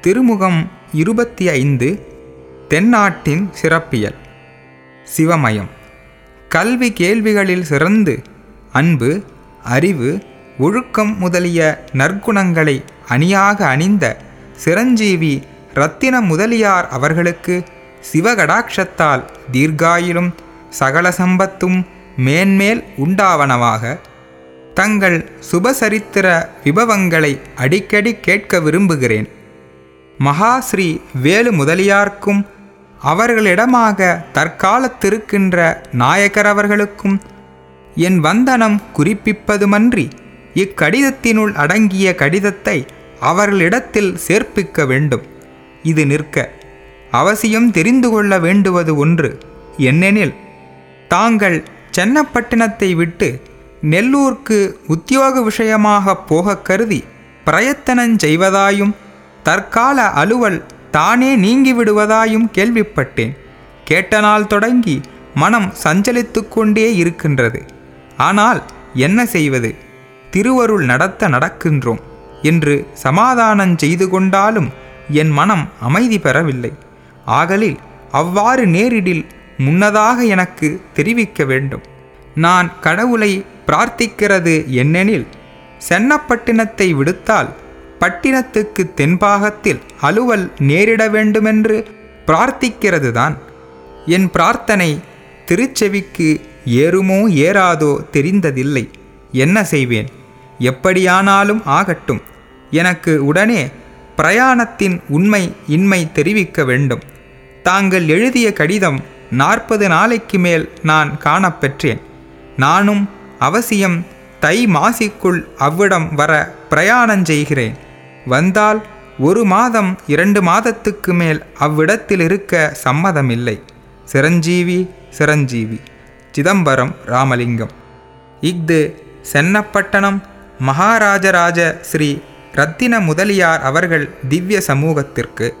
திருமுகம் இருபத்தி ஐந்து தென்னாட்டின் சிறப்பியல். சிவமயம். கல்வி கேள்விகளில் சிறந்து அன்பு அறிவு ஒழுக்கம் முதலிய நற்குணங்களை அணியாக அணிந்த சிரஞ்சீவி ரத்தின முதலியார் அவர்களுக்கு சிவகடாட்சத்தால் தீர்காயிலும் சகல சம்பத்தும் மேன்மேல் உண்டாவனவாக தங்கள் சுபசரித்திர விபவங்களை அடிக்கடி கேட்க விரும்புகிறேன். மகாஸ்ரீ வேலு முதலியார்க்கும் அவர்களிடமாக தற்காலத்திருக்கின்ற நாயக்கரவர்களுக்கும் என் வந்தனம் குறிப்பிப்பதுமன்றி இக்கடிதத்தினுள் அடங்கிய கடிதத்தை அவர்களிடத்தில் சேர்ப்பிக்க வேண்டும். இது நிற்க அவசியம் தெரிந்து கொள்ள வேண்டுவது ஒன்று. என்னெனில் தாங்கள் சென்னப்பட்டினத்தை விட்டு நெல்லூர்க்கு உத்தியோக விஷயமாக போகக் கருதி பிரயத்தனஞ்செய்வதாயும் தற்கால அலுவல் தானே நீங்கிவிடுவதாயும் கேள்விப்பட்டேன். கேட்ட நாள் தொடங்கி மனம் சஞ்சலித்து கொண்டே இருக்கின்றது. ஆனால் என்ன செய்வது? திருவருள் நடத்த நடக்கின்றோம் என்று சமாதானம் செய்து கொண்டாலும் என் மனம் அமைதி பெறவில்லை. ஆகலில் அவ்வாறு நேரிடில் முன்னதாக எனக்கு தெரிவிக்க வேண்டும். நான் கடவுளை பிரார்த்திக்கிறது என்னெனில் சென்னப்பட்டினத்தை விடுத்தால் பட்டினத்துக்கு தென்பாகத்தில் அலுவல் நேரிட வேண்டுமென்று பிரார்த்திக்கிறதுதான். என் பிரார்த்தனை திருச்செவிக்கு ஏறுமோ ஏறாதோ தெரிந்ததில்லை. என்ன செய்வேன்? எப்படியானாலும் ஆகட்டும். எனக்கு உடனே பிரயாணத்தின் உண்மை இன்மை தெரிவிக்க வேண்டும். தாங்கள் எழுதிய கடிதம் நாற்பது நாளைக்கு மேல் நான் காணப்பெற்றேன். நானும் அவசியம் தை மாசிக்குள் அவ்விடம் வர பிரயாணம் செய்கிறேன். வந்தால் ஒரு மாதம் இரண்டு மாதத்துக்கு மேல் அவ்விடத்தில் இருக்க சம்மதமில்லை. சிரஞ்சீவி சிரஞ்சீவி. சிதம்பரம் ராமலிங்கம். இஃது சென்னப்பட்டணம் மகாராஜராஜ ஸ்ரீ ரத்தின முதலியார் அவர்கள் திவ்ய சமூகத்திற்கு.